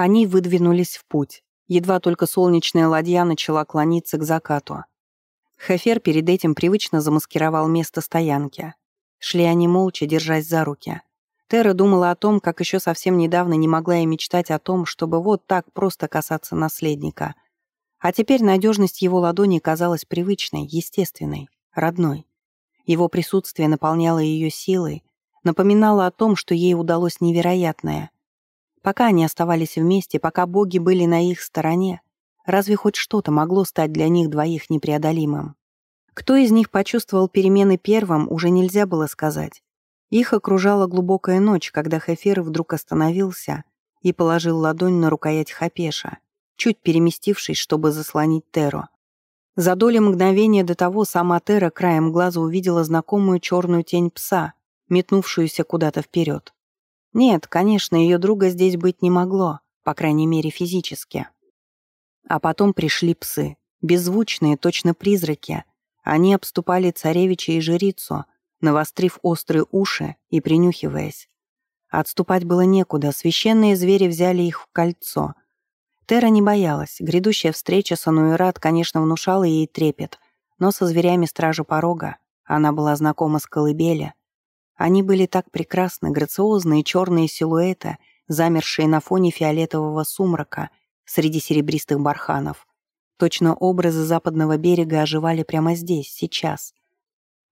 Они выдвинулись в путь. Едва только солнечная ладья начала клониться к закату. Хефер перед этим привычно замаскировал место стоянки. Шли они молча, держась за руки. Тера думала о том, как еще совсем недавно не могла и мечтать о том, чтобы вот так просто касаться наследника. А теперь надежность его ладони казалась привычной, естественной, родной. Его присутствие наполняло ее силой, напоминало о том, что ей удалось невероятное. Пока они оставались вместе, пока боги были на их стороне, разве хоть что-то могло стать для них двоих непреодолимым? Кто из них почувствовал перемены первым, уже нельзя было сказать. Их окружала глубокая ночь, когда Хефер вдруг остановился и положил ладонь на рукоять Хапеша, чуть переместившись, чтобы заслонить Теру. За доли мгновения до того сама Тера краем глаза увидела знакомую черную тень пса, метнувшуюся куда-то вперед. Нет, конечно, ее друга здесь быть не могло, по крайней мере физически. А потом пришли псы, беззвучные, точно призраки. Они обступали царевича и жрицу, навострив острые уши и принюхиваясь. Отступать было некуда, священные звери взяли их в кольцо. Тера не боялась, грядущая встреча с Ануэрат, конечно, внушала ей трепет, но со зверями стражи порога она была знакома с колыбели, они были так прекрасны, грациозные черные силуэты, замершие на фоне фиолетового сумрака среди серебристых барханов. Точно образы западного берега оживали прямо здесь, сейчас.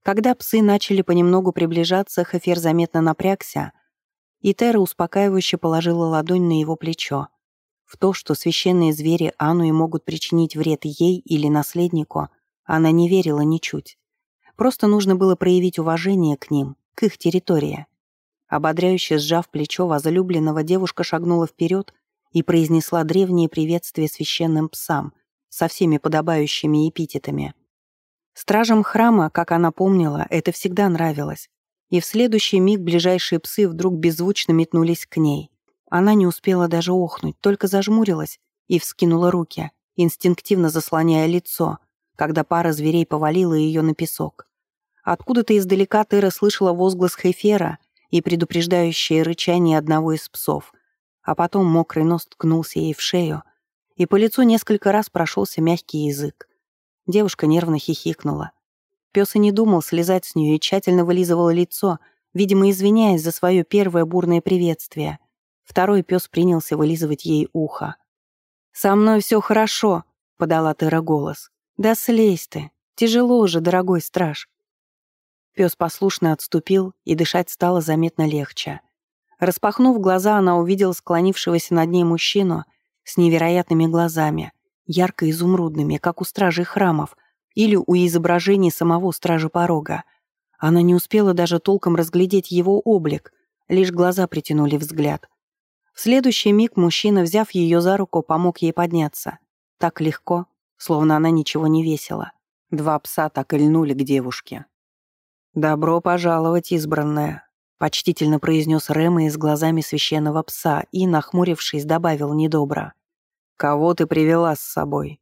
Когда псы начали понемногу приближаться, Хефер заметно напрягся, и Тера успокаивающе положила ладонь на его плечо. В то, что священные звери Ануи могут причинить вред ей или наследнику, она не верила ничуть. Просто нужно было проявить уважение к ним, к их территории. Ободряюще сжав плечо возлюбленного, девушка шагнула вперед и произнесла древнее приветствие священным псам со всеми подобающими эпитетами. Стражам храма, как она помнила, это всегда нравилось. И в следующий миг ближайшие псы вдруг беззвучно метнулись к ней. Она не успела даже охнуть, только зажмурилась и вскинула руки, инстинктивно заслоняя лицо, когда пара зверей повалила ее на песок. Откуда-то издалека Тера слышала возглас Хейфера и предупреждающее рычание одного из псов, а потом мокрый нос ткнулся ей в шею, и по лицу несколько раз прошелся мягкий язык. Девушка нервно хихикнула. Пес и не думал слезать с нее и тщательно вылизывал лицо, видимо, извиняясь за свое первое бурное приветствие. Второй пес принялся вылизывать ей ухо. «Со мной все хорошо», — подала Тера голос. «Да слезь ты. Тяжело же, дорогой страж. Пес послушно отступил, и дышать стало заметно легче. Распахнув глаза, она увидела склонившегося над ней мужчину с невероятными глазами, ярко-изумрудными, как у стражей храмов или у изображений самого стража порога. Она не успела даже толком разглядеть его облик, лишь глаза притянули взгляд. В следующий миг мужчина, взяв ее за руку, помог ей подняться. Так легко, словно она ничего не весила. Два пса так и льнули к девушке. «Добро пожаловать, избранная», — почтительно произнес Рэма из глазами священного пса и, нахмурившись, добавил недобро. «Кого ты привела с собой?»